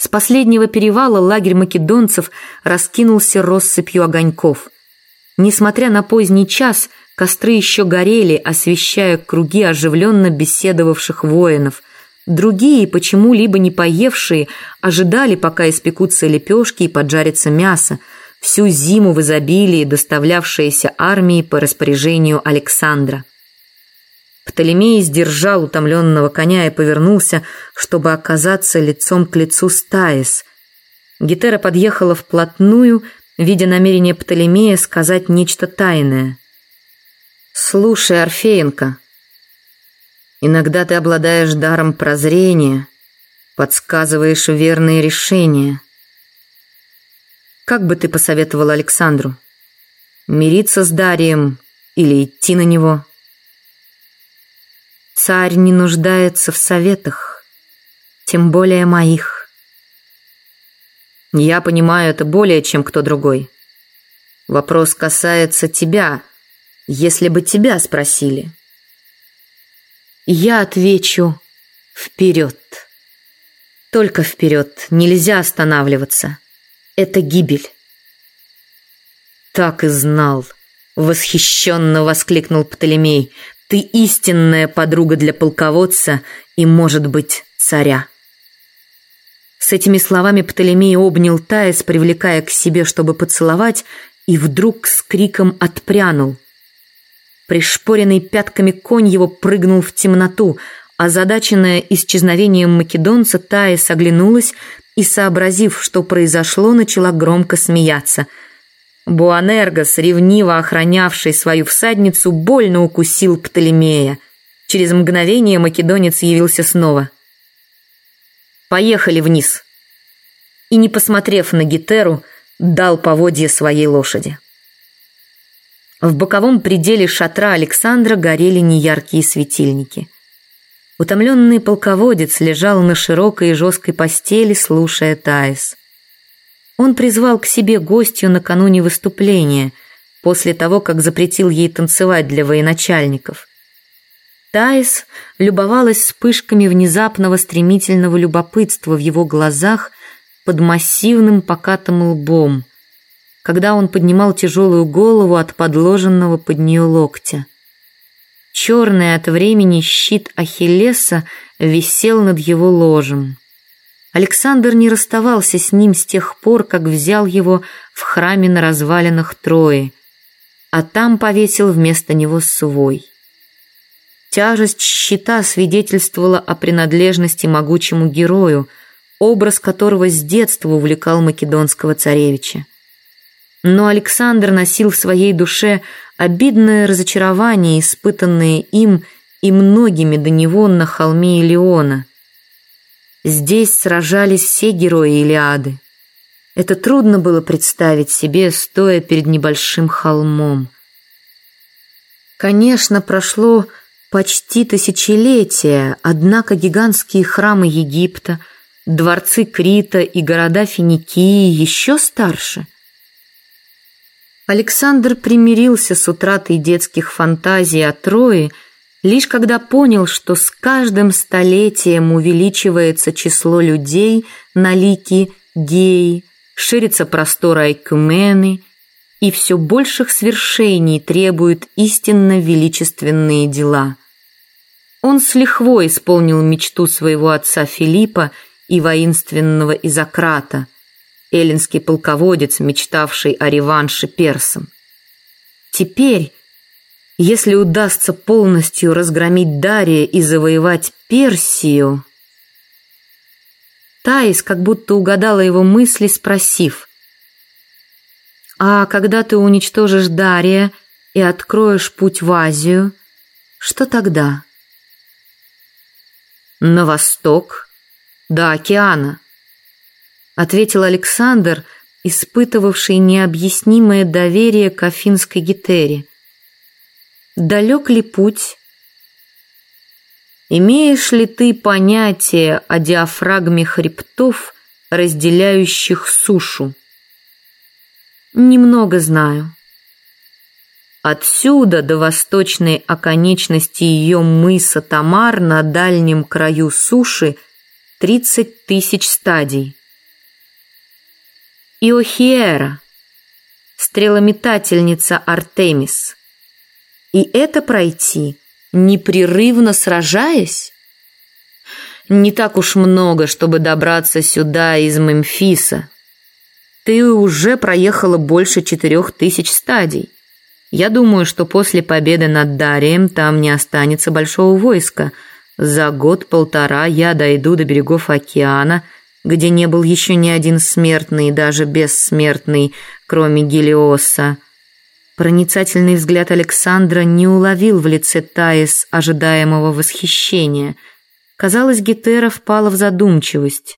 С последнего перевала лагерь македонцев раскинулся россыпью огоньков. Несмотря на поздний час, костры еще горели, освещая круги оживленно беседовавших воинов. Другие, почему-либо не поевшие, ожидали, пока испекутся лепешки и поджарится мясо, всю зиму в изобилии, доставлявшееся армии по распоряжению Александра. Птолемей сдержал утомленного коня и повернулся, чтобы оказаться лицом к лицу с Таис. Гетера подъехала вплотную, видя намерение Птолемея сказать нечто тайное. «Слушай, Орфеенко, иногда ты обладаешь даром прозрения, подсказываешь верные решения. Как бы ты посоветовал Александру? Мириться с Дарием или идти на него?» Царь не нуждается в советах, тем более моих. Я понимаю это более, чем кто другой. Вопрос касается тебя, если бы тебя спросили. Я отвечу вперед. Только вперед, нельзя останавливаться. Это гибель. Так и знал, восхищенно воскликнул Птолемей. Ты истинная подруга для полководца и, может быть, царя». С этими словами Птолемей обнял Таис, привлекая к себе, чтобы поцеловать, и вдруг с криком отпрянул. Пришпоренный пятками конь его прыгнул в темноту, а задаченная исчезновением македонца Таис оглянулась и, сообразив, что произошло, начала громко смеяться – Буанергос, ревниво охранявший свою всадницу, больно укусил Птолемея. Через мгновение македонец явился снова. «Поехали вниз!» И, не посмотрев на Гетеру, дал поводье своей лошади. В боковом пределе шатра Александра горели неяркие светильники. Утомленный полководец лежал на широкой и жесткой постели, слушая Таис. Он призвал к себе гостью накануне выступления, после того, как запретил ей танцевать для военачальников. Таис любовалась вспышками внезапного стремительного любопытства в его глазах под массивным покатым лбом, когда он поднимал тяжелую голову от подложенного под нее локтя. Черный от времени щит Ахиллеса висел над его ложем. Александр не расставался с ним с тех пор, как взял его в храме на развалинах Трои, а там повесил вместо него свой. Тяжесть щита свидетельствовала о принадлежности могучему герою, образ которого с детства увлекал македонского царевича. Но Александр носил в своей душе обидное разочарование, испытанное им и многими до него на холме Илеона – Здесь сражались все герои Илиады. Это трудно было представить себе, стоя перед небольшим холмом. Конечно, прошло почти тысячелетия, однако гигантские храмы Египта, дворцы Крита и города Финикии еще старше. Александр примирился с утратой детских фантазий о Трое – Лишь когда понял, что с каждым столетием увеличивается число людей на лике геи, ширится простор Айкумены, и все больших свершений требуют истинно величественные дела. Он с лихвой исполнил мечту своего отца Филиппа и воинственного Изократа, эллинский полководец, мечтавший о реванше персам. Теперь если удастся полностью разгромить Дария и завоевать Персию... Таис как будто угадала его мысли, спросив, «А когда ты уничтожишь Дария и откроешь путь в Азию, что тогда?» «На восток, до океана», — ответил Александр, испытывавший необъяснимое доверие к афинской гетере. Далек ли путь? Имеешь ли ты понятие о диафрагме хребтов, разделяющих сушу? Немного знаю. Отсюда до восточной оконечности ее мыса Тамар на дальнем краю суши 30 тысяч стадий. Иохиера, стрелометательница Артемис. И это пройти, непрерывно сражаясь? Не так уж много, чтобы добраться сюда из Мемфиса. Ты уже проехала больше четырех тысяч стадий. Я думаю, что после победы над Дарием там не останется большого войска. За год-полтора я дойду до берегов океана, где не был еще ни один смертный, даже бессмертный, кроме Гелиоса. Проницательный взгляд Александра не уловил в лице Таис ожидаемого восхищения. Казалось, Гетера впала в задумчивость.